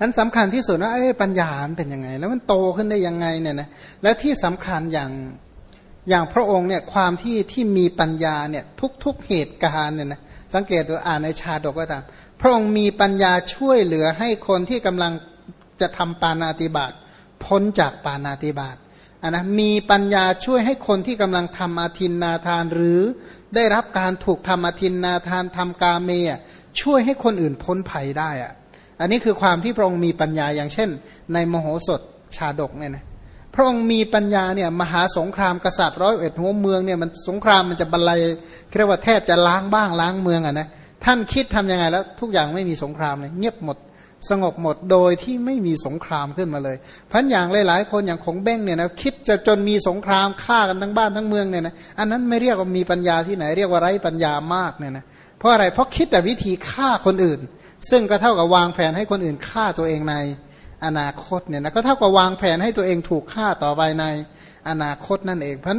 นั้นสำคัญที่สุดว่าเอ้ปัญญามันเป็นยังไง แล้วมันโตขึ้นได้ยังไงเนี่ยนะและที่สำคัญอย่างอย่างพระองค์เนี่ยความที่ที่มีปัญญาเนี่ยทุกๆเหตุการณ์เนี่ยนะสังเกตดูอ่านในชาดกก็ตาม พระองค์มีปัญญาช่วยเหลือให้คนที่กำลังจะทำปานาติบาตพ้นจากปานาติบาตอันนะมีปัญญาช่วยให้คนที่กำลังทำอาทินนาทานหรือได้รับการถูกทำอาทินนาทานทำกาเมช่วยให้คนอื่นพ้นภัยได้อะ อันนี้คือความที่พระองค์มีปัญญาอย่างเช่น ในมโหสถชาดกเนี่ยนะพระองค์มีปัญญาเนี่ยมหาสงครามกษัตริย์ร้อยเอ็ดหัวเมืองเนี่ยมันสงครามมันจะบรรลัยเรียกว่าแทบจะล้างบ้างล้างเมืองอะนะท่านคิดทํำยังไงแล้ว ทุกอย่างไม่มีสงครามเลยเงียบหมดสงบหมดโดยที่ไม่มีสงครามขึ้นมาเลยพันอย่างหลาย ๆ คนอย่างของเบ้งเนี่ยนะคิดจะจนมีสงครามฆ่ากันทั้งบ้านทั้งเมืองเนี่ยนะอันนั้นไม่เรียกว่ามีปัญญาที่ไหน เรียกว่าไร้ปัญญามากเนี่ยนะเพราะอะไรเพราะคิดแต่วิธีฆ่าคนอื่น ซึ่งก็เท่ากับวางแผนให้คนอื่นฆ่าตัวเองในอนาคตเนี่ยนะก็เท่ากับวางแผนให้ตัวเองถูกฆ่าต่อไปในอนาคตนั่นเอง เพราะ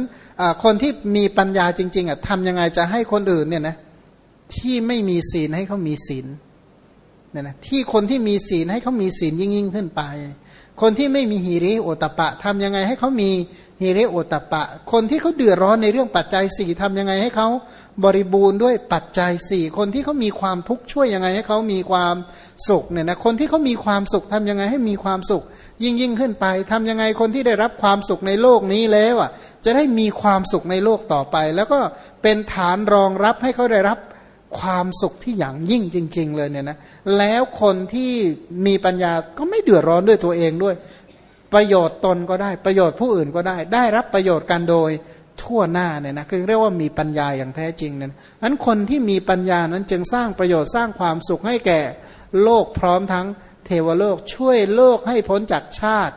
คนที่มีปัญญาจริง ๆอะทำยังไงจะให้คนอื่นเนี่ยนะที่ไม่มีศีลให้เขามีศีลเนี่ยนะที่คนที่มีศีลให้เขามีศีลยิ่งยิ่งขึ้นไป คนที่ไม่มีฮิริโอตปะทำยังไงให้เขามีฮิริโอตปะ คนที่เขาเดือดร้อนในเรื่องปัจจัยสี่ทำยังไงให้เขา บริบูรณ์ด้วยปัจจัยสี่คนที่เขามีความทุกข์ช่วยยังไงให้เขามีความสุขเนี่ยนะคนที่เขามีความสุขทำยังไงให้มีความสุข ยิ่งยิ่งขึ้นไปทำยังไงคนที่ได้รับความสุขในโลกนี้แล้วอะจะได้มีความสุขในโลกต่อไป แล้วก็เป็นฐานรองรับให้เขาได้รับความสุขที่อย่างยิ่งจริง ๆ เลยเนี่ยนะแล้วคนที่มีปัญญาก็ไม่เดือดร้อนด้วยตัวเองด้วย ประโยชน์ตนก็ได้ประโยชน์ผู้อื่นก็ได้ ได้รับประโยชน์กันโดย ทั่วหน้าเนี่ยนะคือเรียกว่ามีปัญญาอย่างแท้จริงนี่ยนั้นคนที่มีปัญญานั้นจึงสร้างประโยชน์สร้างความสุขให้แก่โลกพร้อมทั้งเทวโลกช่วยโลกให้พ้นจากชาติ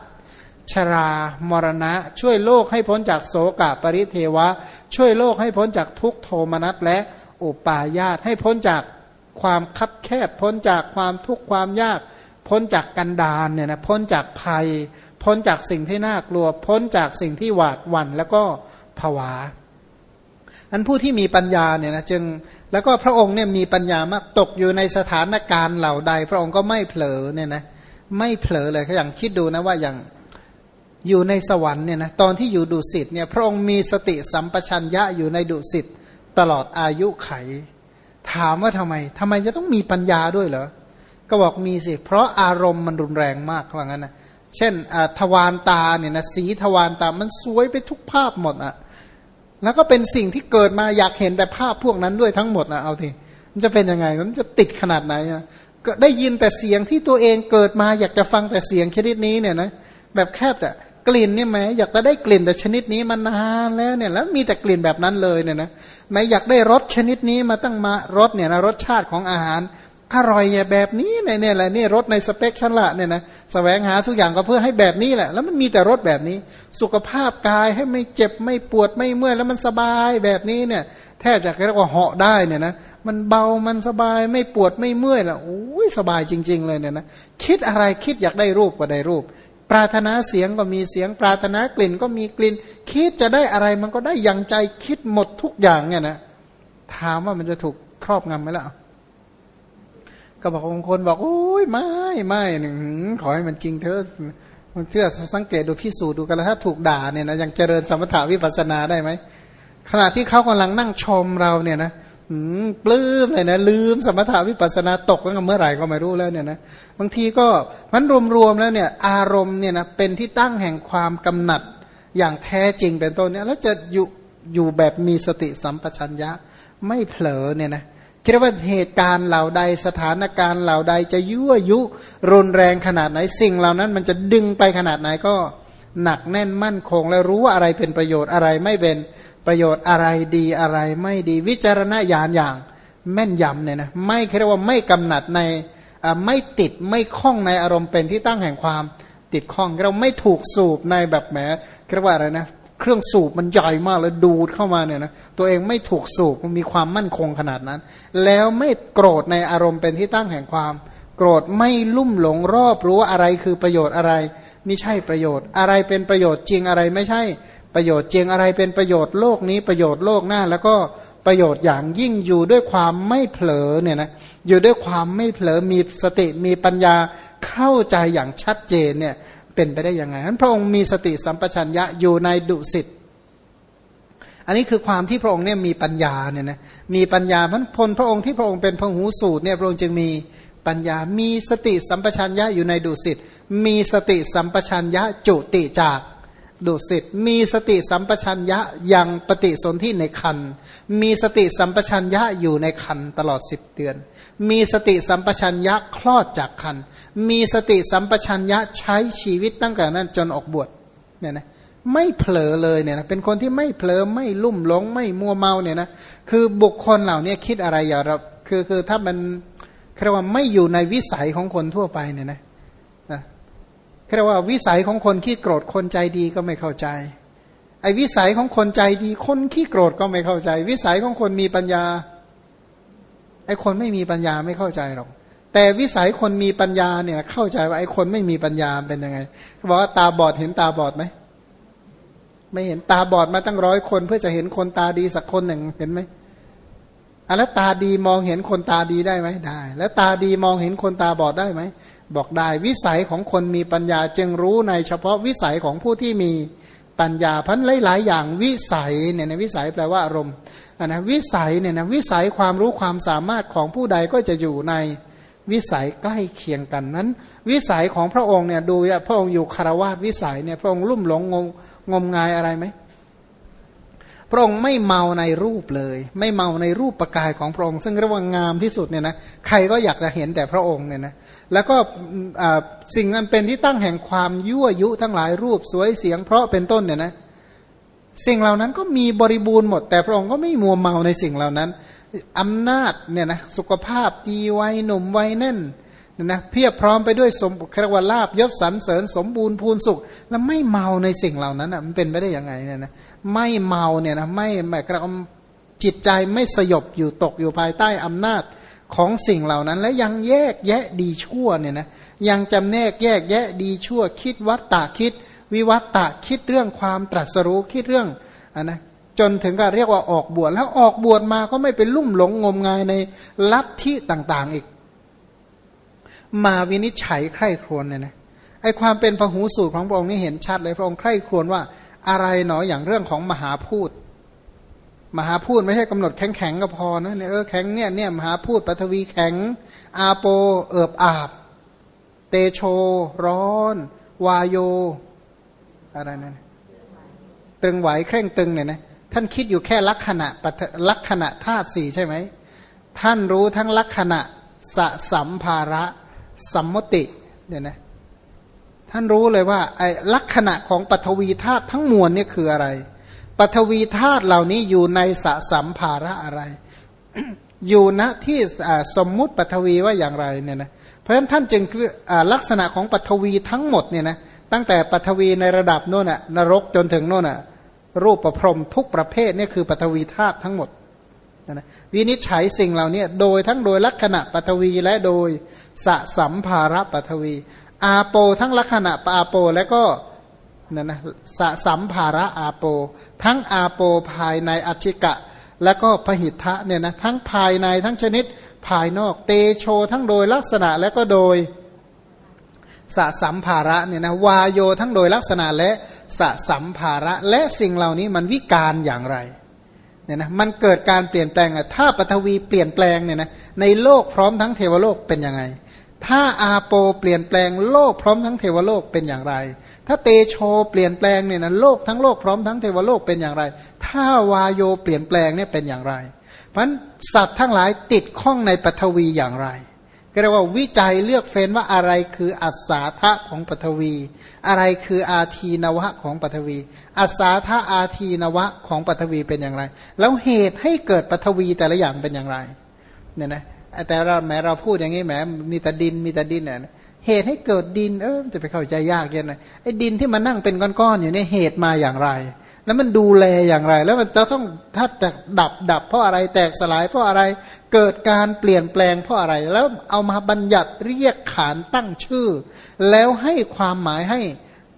ชรามรณะ ช่วยโลกให้พ้นจากโสกปริเทวะ ช่วยโลกให้พ้นจากทุกโทมนัสและอุปาญาตให้พ้นจากความคับแคบ พ้นจากความทุกข์ความยาก พ้นจากกันดานเนี่ยนะพ้นจากภัย พ้นจากสิ่งที่น่ากลัว พ้นจากสิ่งที่หวาดหวั่นแล้วก็ ผวาอันผู้ที่มีปัญญาเนี่ยนะจึงแล้วก็พระองค์เนี่ยมีปัญญามากตกอยู่ในสถานการณ์เหล่าใด พระองค์ก็ไม่เผลอเนี่ยนะไม่เผลอเลยอย่างคิดดูนะว่าอย่างอยู่ในสวรรค์เนี่ยนะตอนที่อยู่ดุสิตเนี่ยพระองค์มีสติสัมปชัญญะอยู่ในดุสิตตลอดอายุไข ถามว่าทำไมทำไมจะต้องมีปัญญาด้วยเหรอก็บอกมีสิ เพราะอารมณ์มันรุนแรงมากว่างั้นนะเช่นทวารตาเนี่ยนะสีทวารตามันสวยไปทุกภาพหมดอะ แล้วก็เป็นสิ่งที่เกิดมาอยากเห็นแต่ภาพพวกนั้นด้วยทั้งหมดนะเอาทีมันจะเป็นยังไงมันจะติดขนาดไหนอะก็ได้ยินแต่เสียงที่ตัวเองเกิดมาอยากจะฟังแต่เสียงชนิดนี้เนี่ยนะแบบแคบจะกลิ่นนี่ไหมอยากจะได้กลิ่นแต่ชนิดนี้มานานแล้วเนี่ยแล้วมีแต่กลิ่นแบบนั้นเลยเนี่ยนะไม่อยากได้รสชนิดนี้มาตั้งมารสเนี่ยนะรสชาติของอาหาร อร่อยแบบนี้เนี่ยแหละนี่รสในสเปคชั้นละเนี่ยนะสแสวงหาทุกอย่างก็เพื่อให้แบบนี้แหละ แล้วมันมีแต่รสแบบนี้ สุขภาพกายให้ไม่เจ็บไม่ปวดไม่เมื่อยแล้วมันสบายแบบนี้เนี่ย แทบจะเรียกว่าเหาะได้เนี่ยนะมันเบามันสบายไม่ปวดไม่เมื่อยละโอ้ยสบายจริง ๆ เลยเนี่ยนะคิดอะไรคิดอยากได้รูปก็ได้รูป ปรารถนาเสียงก็มีเสียงปรารถนากลิ่นก็มีกลิ่น คิดจะได้อะไรมันก็ได้อย่างใจคิดหมดทุกอย่างเนี่ยนะถามว่ามันจะถูกครอบงำไหมล่ะ ก็บอกบางคนบอกโอ้ยไม่ไม่หนึ่งขอให้มันจริงเถอะมันเชื่อสังเกตดูพิสูจน์ดูกันแล้วถ้าถูกด่าเนี่ยนะยังเจริญสมถาวิปัสสนาได้ไหมขณะที่เขากำลังนั่งชมเราเนี่ยนะปลื้มเลยนะลืมสมถาวิปัสนาตกตั้งแต่เมื่อไหร่ก็ไม่รู้แล้วเนี่ยนะบางทีก็มันรวมๆแล้วเนี่ยอารมณ์เนี่ยนะเป็นที่ตั้งแห่งความกำหนัดอย่างแท้จริงเป็นต้นเนี่ยแล้วจะอยู่อยู่แบบมีสติสัมปชัญญะไม่เผลอเนี่ยนะ คิดว่าเหตุการณ์เหล่าใดสถานการณ์เหล่าใดจะยั่วยุรุนแรงขนาดไหนสิ่งเหล่านั้น มันจะดึงไปขนาดไหนก็หนักแน่นมั่นคง แล้วรู้ว่าอะไรเป็นประโยชน์อะไรไม่เป็นประโยชน์อะไรดีอะไรไม่ดีวิจารณญาณอย่างแม่นยำเนี่ยนะไม่เรียกว่าไม่กำหนัดในไม่ติดไม่คล้องในอารมณ์เป็นที่ตั้งแห่งความติดข้องเราไม่ถูกสูบในแบบแหมเรียกว่าอะไรนะ เครื่องสูบมันใหญ่มากแล้วดูดเข้ามาเนี่ยนะตัวเองไม่ถูกสูบมันมีความมั่นคงขนาดนั้น แล้วไม่โกรธในอารมณ์เป็นที่ตั้งแห่งความ โกรธไม่ลุ่มหลงรอบรู้ว่าอะไรคือประโยชน์อะไร ไม่ใช่ประโยชน์ อะไรเป็นประโยชน์จริงอะไรไม่ใช่ ประโยชน์จริงอะไรเป็นประโยชน์โลกนี้ประโยชน์โลกหน้า แล้วก็ประโยชน์อย่างยิ่งอยู่ด้วยความไม่เผลอเนี่ยนะอยู่ด้วยความไม่เผลอมีสติมีปัญญาเข้าใจอย่างชัดเจนเนี่ย เป็นไปได้ยังไงนั้นพระองค์มีสติสัมปชัญญะอยู่ในดุสิตอันนี้คือความที่พระองค์เนี่ยมีปัญญาเนี่ยนะมีปัญญาพันพลพระองค์ที่พระองค์เป็นพหูสูตรเนี่ยพระองค์จึงมีปัญญา มีสติสัมปชัญญะอยู่ในดุสิตมีสติสัมปชัญญะจุติจาก ดุสิตมีสติสัมปชัญญะยังปฏิสนธิในคันมีสติสัมปชัญญะอยู่ในคันตลอดสิบเดือน มีสติสัมปชัญญะคลอดจากคันมีสติสัมปชัญญะใช้ชีวิตตั้งแต่นั้นจนออกบวชเนี่ยนะไม่เผลอเลยเนี่ยนะเป็นคนที่ไม่เผลอไม่ลุ่มหลงไม่มัวเมาเนี่ยนะคือบุคคลเหล่านี้คิดอะไรอย่าเราคือคือถ้ามันเรียกว่าไม่อยู่ในวิสัยของคนทั่วไปเนี่ยนะนะ เรียกว่าวิสัยของคนขี้โกรธคนใจดีก็ไม่เข้าใจ ไอ้วิสัยของคนใจดีคนขี้โกรธก็ไม่เข้าใจ วิสัยของคนมีปัญญา ไอ้คนไม่มีปัญญาไม่เข้าใจหรอกแต่วิสัยคนมีปัญญาเนี่ย เข้าใจว่าไอ้คนไม่มีปัญญาเป็นยังไงบอกว่าตาบอดเห็นตาบอดไหมไม่เห็นตาบอดมาตั้งร้อยคน เพื่อจะเห็นคนตาดีสักคนหนึ่งเห็นไหมอะแล้วตาดีมองเห็นคนตาดีได้ไหมได้ แล้วตาดีมองเห็นคนตาบอดได้ไหม บอกได้วิสัยของคนมีปัญญาจึงรู้ในเฉพาะวิสัยของผู้ที่มีปัญญาพันหลายๆอย่างวิสัยเนี่ยนะวิสัยแปลว่าอารมณ์นะวิสัยเนี่ยนะวิสัยความรู้ความสามารถของผู้ใดก็จะอยู่ในวิสัยใกล้เคียงกันนั้น วิสัยของพระองค์เนี่ยดูพระองค์อยู่คารวาสวิสัยเนี่ยพระองค์ลุ่มหลงงงงมงายอะไรไหมพระองค์ไม่เมาในรูปเลย ไม่เมาในรูปประกายของพระองค์ ซึ่งเรียกว่างามที่สุดเนี่ยนะใครก็อยากจะเห็นแต่พระองค์เนี่ยนะ แล้วก็สิ่งอันเป็นที่ตั้งแห่งความยั่วยุทั้งหลายรูปสวยเสียงเพราะเป็นต้นเนี่ยนะสิ่งเหล่านั้นก็มีบริบูรณ์หมด แต่พระองค์ก็ไม่มัวเมาในสิ่งเหล่านั้นอำนาจเนี่ยนะสุขภาพดีวัยหนุ่มวัยแน่นนะเพียบพร้อมไปด้วยสมครวลาบยศสรรเสริญสมบูรณ์พูนสุข แล้วไม่เมาในสิ่งเหล่านั้นอะมันเป็นไปได้ยังไงเนี่ยนะไม่เมาเนี่ยนะไม่แบบกระจิตใจไม่สยบอยู่ตกอยู่ภายใต้อำนาจ ของสิ่งเหล่านั้น และยังแยกแยะดีชั่วเนี่ยนะยังจำแนกแยกแยะดีชั่ว คิดวัตตะคิด วิวัตตะคิดเรื่องความตรัสรู้คิดเรื่องอันนะจนถึงกับเรียกว่าออกบวชแล้วออกบวชมาก็ไม่เป็นลุ่มหลงงมงายในลัทธิต่างๆอีก มาวินิจฉัยใคร่ครวญเนี่ยนะไอความเป็นพหูสูตรของพระองค์นี่เห็นชัดเลยพระองค์ใคร่ครวญว่าอะไรหนออย่างเรื่องของมหาพูด มหาพูดไม่ใช่กำหนดแข็งแข็งก็พอนะเนี่ยเออแข็งเนี่ยเนี่ยมหาพูดปฐวีแข็ง อาโปเอิบอาบ เตโช ร้อน วายโย อะไรนั่นตึงไหวเคร่งตึงเนี่ยนะท่านคิดอยู่แค่ลักษณะลักษณะธาตุสี่ใช่ไหม ท่านรู้ทั้งลักษณะสสัมภาระสัมมติเนี่ยนะท่านรู้เลยว่าไอ้ลักษณะของปฐวีธาตุทั้งมวลเนี่ยคืออะไร ปฐวีธาตุเหล่านี้อยู่ในสสัมภาระอะไร อยู่ณที่สมมุติปฐวีว่าอย่างไรเนี่ยนะเพราะฉะนั้นท่านจึงคือลักษณะของปฐวีทั้งหมดเนี่ยนะตั้งแต่ปฐวีในระดับโน่นน่ะนรกจนถึงโน่นน่ะรูปประพรมทุกประเภทนี่คือปฐวีธาตุทั้งหมดนะวินิจฉัยสิ่งเหล่านี้โดยทั้งโดยลักษณะปฐวีและโดยสสัมภาระปฐวี อาโปทั้งลักษณะปอาโปและก็ นั่นนะสสัมภาระอาโป ทั้งอาโปภายในอชิกะ และก็พหิทธะเนี่ยนะทั้งภายในทั้งชนิดภายนอกเตโชทั้งโดยลักษณะและก็โดยสสัมภาระเนี่ยนะวายโยทั้งโดยลักษณะและสสัมภาระและสิ่งเหล่านี้มันวิการอย่างไรเนี่ยนะมันเกิดการเปลี่ยนแปลงอะถ้าปฐวีเปลี่ยนแปลงเนี่ยนะในโลกพร้อมทั้งเทวโลกเป็นยังไง ถ้าอาโปเปลี่ยนแปลงโลกพร้อมทั้งเทวโลกเป็นอย่างไร ถ้าเตโชเปลี่ยนแปลงเนี่ยนะโลกทั้งโลกพร้อมทั้งเทวโลกเป็นอย่างไร ถ้าวายโยเปลี่ยนแปลงเนี่ยเป็นอย่างไร เพราะสัตว์ทั้งหลายติดข้องในปฐวีอย่างไรก็เรียกว่าวิจัยเลือกเฟ้นว่าอะไรคืออัศาธะของปฐวี อะไรคืออาทีนวะของปฐวีอัศาธาอาทีนวะของปฐวีเป็นอย่างไร แล้วเหตุให้เกิดปฐวีแต่ละอย่างเป็นอย่างไรเนี่ยนะ แต่เราแม้เราพูดอย่างนี้แม้มีแต่ดินมีแต่ดินเนี่ยเหตุให้เกิดดินเออจะไปเข้าใจยากยังไงไอ้ดินที่มันนั่งเป็นก้อนๆอยู่เนี่ยเหตุมาอย่างไร แล้วมันดูแลอย่างไร แล้วมันจะต้องถ้าจะดับดับเพราะอะไรแตกสลายเพราะอะไรเกิดการเปลี่ยนแปลงเพราะอะไร แล้วเอามาบัญญัติเรียกขานตั้งชื่อ แล้วให้ความหมายให้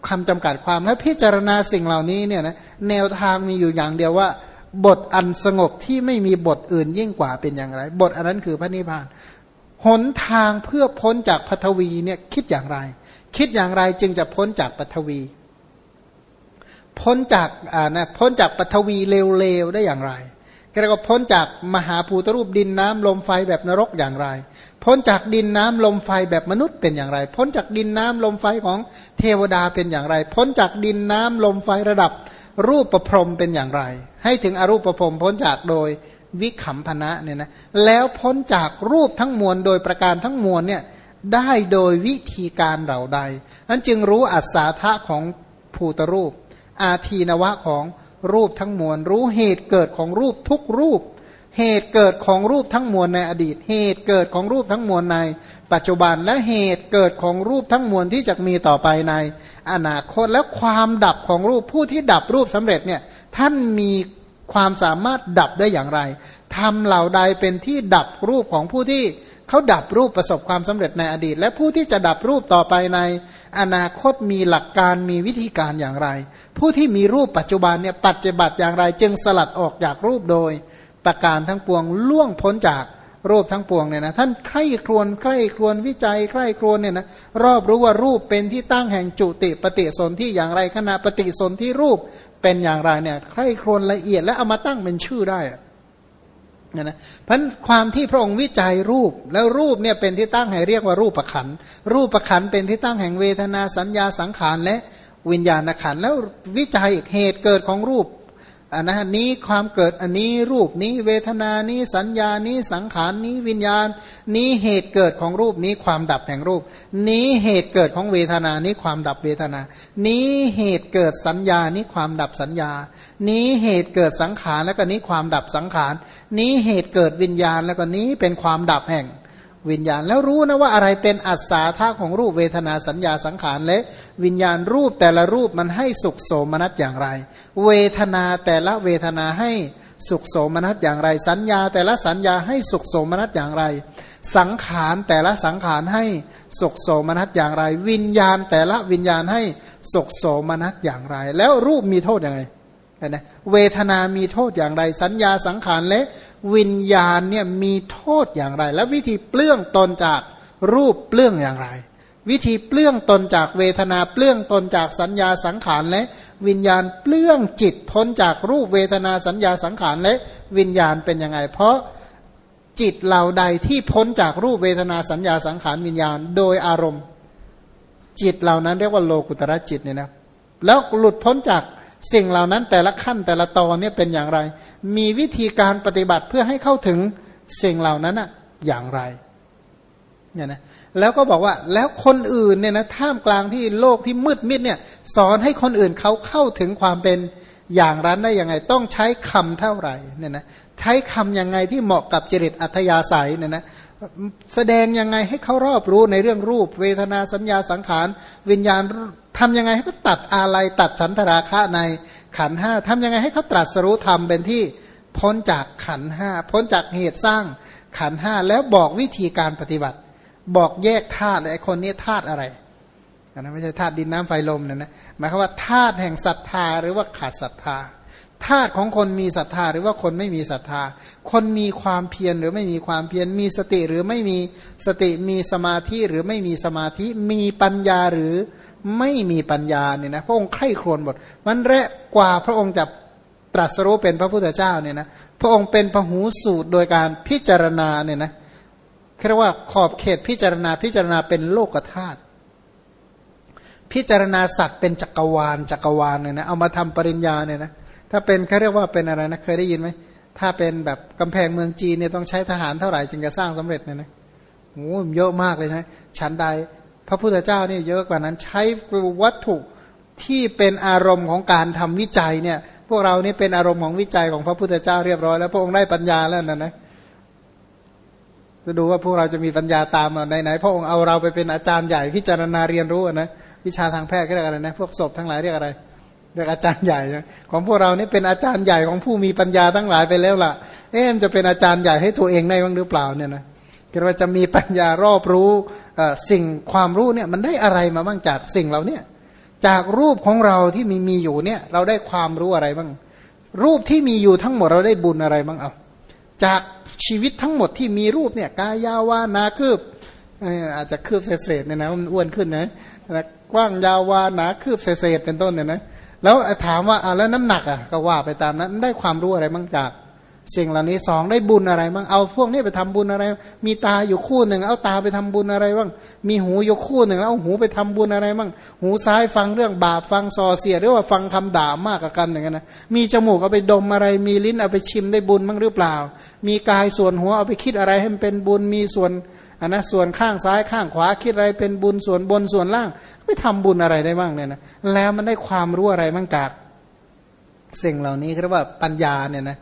คำจำกัดความและพิจารณาสิ่งเหล่านี้เนี่ยนะแนวทางมีอยู่อย่างเดียวว่า บทอันสงบที่ไม่มีบทอื่นยิ่งกว่าเป็นอย่างไร บทอันนั้นคือพระนิพพานหนทางเพื่อพ้นจากปฐวีเนี่ยคิดอย่างไร คิดอย่างไรจึงจะพ้นจากปฐวี พ้นจากอ่านะพ้นจากปฐวีเลวๆได้อย่างไรก็เรียกว่าพ้นจากมหาภูตรูปดินน้ำลมไฟแบบนรกอย่างไร พ้นจากดินน้ำลมไฟแบบมนุษย์เป็นอย่างไร พ้นจากดินน้ำลมไฟของเทวดาเป็นอย่างไร พ้นจากดินน้ำลมไฟระดับ รูปประพรมเป็นอย่างไร ให้ถึงอรูปประพรมพ้นจากโดยวิขำพนะเนี่ยนะแล้วพ้นจากรูปทั้งมวลโดยประการทั้งมวลเนี่ยได้โดยวิธีการเหล่าใดนั้นจึงรู้อัศาธะของภูตรูป อาทีนวะของรูปทั้งมวล รู้เหตุเกิดของรูปทุกรูป เหตุเกิดของรูปทั้งมวลในอดีต เหตุเกิดของรูปทั้งมวลใน ปัจจุบันและเหตุเกิดของรูปทั้งมวลที่จะมีต่อไปใน อนาคตและความดับของรูปผู้ที่ดับรูปสำเร็จเนี่ยท่านมีความสามารถดับได้อย่างไรทำเหล่าใดเป็นที่ดับรูปของผู้ที่เขาดับรูปประสบความสำเร็จในอดีต และผู้ที่จะดับรูปต่อไปใน อนาคตมีหลักการมีวิธีการอย่างไร ผู้ที่มีรูปปัจจุบันเนี่ยปัจจุบันอย่างไร จึงสลัดออกจากรูปโดย ประการทั้งปวงล่วงพ้นจากรูปทั้งปวงเนี่ยนะท่านใคร่ครวญใคร่ครวญวิจัยใคร่ครวญเนี่ยนะรอบรู้ว่ารูปเป็นที่ตั้งแห่งจุติปฏิสนธิอย่างไรขณะปฏิสนธิรูปเป็นอย่างไรเนี่ยใคร่ครวญละเอียดและเอามาตั้งเป็นชื่อได้เนี่ยนะเพราะความที่พระองค์วิจัยรูปแล้วรูปเนี่ยเป็นที่ตั้งให้เรียกว่ารูปประขันรูปประขันเป็นที่ตั้งแห่งเวทนาสัญญาสังขารและวิญญาณขันแล้ววิจัยเหตุเกิดของรูป อันนะนี้ความเกิดอันนี้รูปนี้เวทนานี้สัญญานี้สังขารนี้วิญญาณ นี้เหตุเกิดของรูปนี้ความดับแห่งรูป นี้เหตุเกิดของเวทนานี้ความดับเวทนา นี้เหตุเกิดสัญญานี้ความดับสัญญา นี้เหตุเกิดสังขารแล้วก็นี้ความดับสังขาร นี้เหตุเกิดวิญญาณแล้วก็นี้เป็นความดับแห่ง วิญญาณแล้วรู้นะว่าอะไรเป็นอัศาธาของรูปเวทนาสัญญาสังขารและวิญญาณรูปแต่ละรูปมันให้สุขโสมนัสอย่างไร เวทนาแต่ละเวทนาให้สุขโสมนัสอย่างไร สัญญาแต่ละสัญญาให้สุขโสมนัสอย่างไร สังขารแต่ละสังขารให้สุขโสมนัสอย่างไร วิญญาณแต่ละวิญญาณให้สุขโสมนัสอย่างไร แล้วรูปมีโทษยังไงนะเวทนามีโทษอย่างไร สัญญาสังขารและ วิญญาณเนี่ยมีโทษอย่างไร และวิธีเปลื้องตนจากรูปเปลื้องอย่างไร วิธีเปลื้องตนจากเวทนาเปลื้องตนจากสัญญาสังขารและวิญญาณเปลื้องจิตพ้นจากรูปเวทนาสัญญาสังขารและวิญญาณเป็นยังไง เพราะจิตเหล่าใดที่พ้นจากรูปเวทนาสัญญาสังขารวิญญาณ โดยอารมณ์ จิตเหล่านั้นเรียกว่าโลกุตระจิตเนี่ยนะแล้วหลุดพ้นจาก สิ่งเหล่านั้นแต่ละขั้นแต่ละตอนเนี่ยเป็นอย่างไร มีวิธีการปฏิบัติเพื่อให้เข้าถึงสิ่งเหล่านั้นอะอย่างไรเนี่ยนะแล้วก็บอกว่าแล้วคนอื่นเนี่ยนะท่ามกลางที่โลกที่มืดมิดเนี่ยสอนให้คนอื่นเขาเข้าถึงความเป็นอย่างนั้นได้ยังไง ต้องใช้คำเท่าไหร่เนี่ยนะใช้คำยังไงที่เหมาะกับจริตอัธยาศัยเนี่ยนะ แสดงยังไงให้เขารอบรู้ในเรื่องรูป เวทนาสัญญาสังขาร วิญญาณทำยังไงให้เขาตัดอะไรตัดฉันทราคะในขันห้าทำยังไงให้เขาตรัสรู้ธรรมเป็นที่พ้นจากขันห้าพ้นจากเหตุสร้างขันห้าแล้วบอกวิธีการปฏิบัติ บอกแยกธาตุไอ้คนนี้ธาตุอะไรอันนั้นไม่ใช่ธาตุดินน้ำไฟลมนะนะหมายความว่าธาตุแห่งศรัทธาหรือว่าขาดศรัทธา ธาตุของคนมีศรัทธาหรือว่าคนไม่มีศรัทธา คนมีความเพียรหรือไม่มีความเพียร มีสติหรือไม่มีสติ มีสมาธิหรือไม่มีสมาธิ มีปัญญาหรือไม่มีปัญญาเนี่ยนะพระองค์ไข้ครวญหมดมันแรกกว่าพระองค์จะตรัสรู้เป็นพระพุทธเจ้าเนี่ยนะพระองค์เป็นพหูสูตรโดยการพิจารณาเนี่ยนะเรียกว่าขอบเขตพิจารณาพิจารณาเป็นโลกธาตุพิจารณาสัตว์เป็นจักรวาลจักรวาลเนี่ยนะเอามาทำปริญญาเนี่ยนะ ถ้าเป็นเขาเรียกว่าเป็นอะไรนะเคยได้ยินไหมถ้าเป็นแบบกำแพงเมืองจีนเนี่ยต้องใช้ทหารเท่าไหร่จึงจะสร้างสำเร็จเนี่ยนะโอ้เยอะมากเลยใช่ชั้นใด พระพุทธเจ้านี่เยอะกว่านั้นใช้วัตถุที่เป็นอารมณ์ของการทำวิจัยเนี่ย พวกเรานี่เป็นอารมณ์ของวิจัยของพระพุทธเจ้าเรียบร้อยแล้วพระองค์ได้ปัญญาแล้วนะนะจะดูว่าพวกเราจะมีปัญญาตามไหนไหนพระองค์เอาเราไปเป็นอาจารย์ใหญ่พิจารณาเรียนรู้นะวิชาทางแพทย์เรียกอะไรนะพวกศพทั้งหลายเรียกอะไร เรียกอาจารย์ใหญ่ของพวกเรานี่เป็นอาจารย์ใหญ่ของผู้มีปัญญาทั้งหลายไปแล้วล่ะเอ๊ะจะเป็นอาจารย์ใหญ่ให้ตัวเองได้บ้างหรือเปล่าเนี่ยนะคิดว่าจะมีปัญญารอบรู้สิ่งความรู้เนี่ยมันได้อะไรมาบ้างจากสิ่งเราเนี่ยจากรูปของเราที่มีมีอยู่เนี่ย เราได้ความรู้อะไรบ้าง รูปที่มีอยู่ทั้งหมดเราได้บุญอะไรบ้างเอาจากชีวิตทั้งหมดที่มีรูปเนี่ยกายาวานาคืบอาจจะคืบเศษๆเนี่ยนะมันอ้วนขึ้นนะกว้างยาววานาคืบเศษๆเป็นต้นเนี่ยนะ แล้วถามว่าแล้วน้ำหนักอะก็ว่าไปตามนั้นได้ความรู้อะไรบ้างจากสิ่งเหล่านี้สองได้บุญอะไรบ้างเอาพวกนี้ไปทำบุญอะไร มีตาอยู่คู่หนึ่ง เอาตาไปทำบุญอะไรบ้างมีหูอยู่คู่หนึ่งเอาหูไปทำบุญอะไรบ้างหูซ้ายฟังเรื่องบาปฟังส่อเสียหรือว่าฟังคำด่ามากกว่ากันอย่างนั้นนะมีจมูกเอาไปดมอะไร มีลิ้นเอาไปชิมได้บุญบ้างหรือเปล่า มีกายส่วนหัวเอาไปคิดอะไรให้มันเป็นบุญมีส่วน อันนะส่วนข้างซ้ายข้างขวาคิดอะไรเป็นบุญส่วนบนส่วนล่าง ไม่ทำบุญอะไรได้บ้างเนี่ยนะแล้วมันได้ความรู้อะไรบ้างจาก สิ่งเหล่านี้เรียกว่าปัญญาเนี่ยนะ